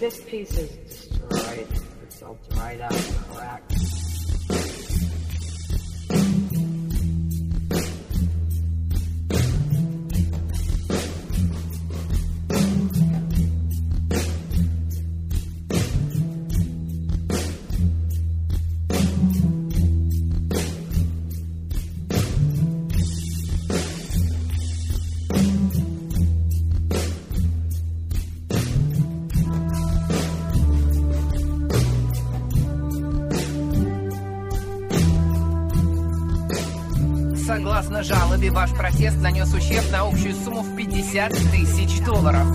this piece is destroyed. It's all dried out and cracked. Согласно жалобе, ваш протест нанес ущерб на общую сумму в 50 тысяч долларов.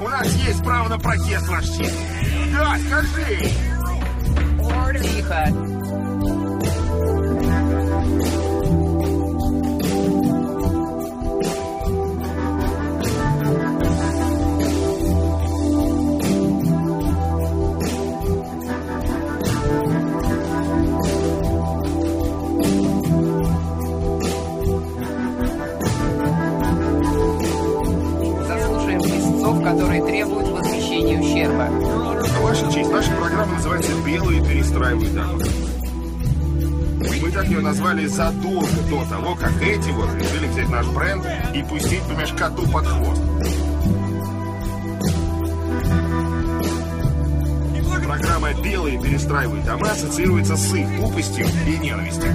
У нас есть право на протест, ваш честь. Да, скажи! Ваша наша программа называется «Белые перестраивают дома». Мы так ее назвали задолго до того, как эти вот решили взять наш бренд и пустить, понимаешь, коту под хвост. Программа «Белые перестраивают дома» ассоциируется с их тупостью и ненавистью.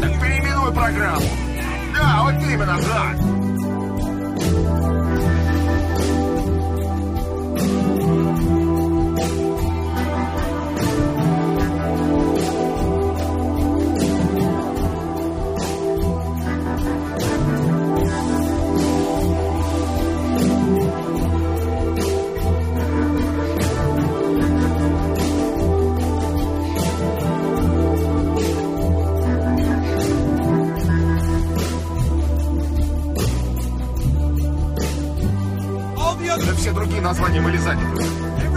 Так переименуй программу. Да, вот именно так. Да все другие названия были заняты.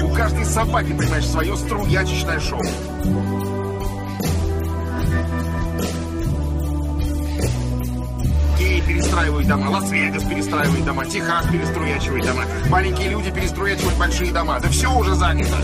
У каждой собаки, понимаешь, свое струячечное шоу. Геи перестраивают дома, Лас-Вегас перестраивает дома, Техас переструячивает дома, маленькие люди переструячивают большие дома. Да все уже занято.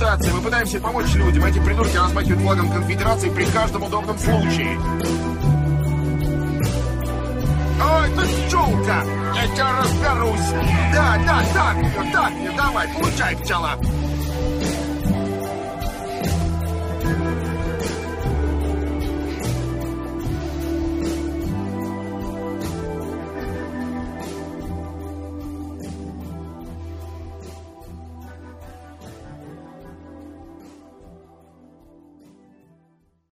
Репутация. Мы пытаемся помочь людям. Эти придурки размахивают флагом конфедерации при каждом удобном случае. Ой, ты пчелка! Я тебя разберусь! Да, да, так так давай, получай, пчела!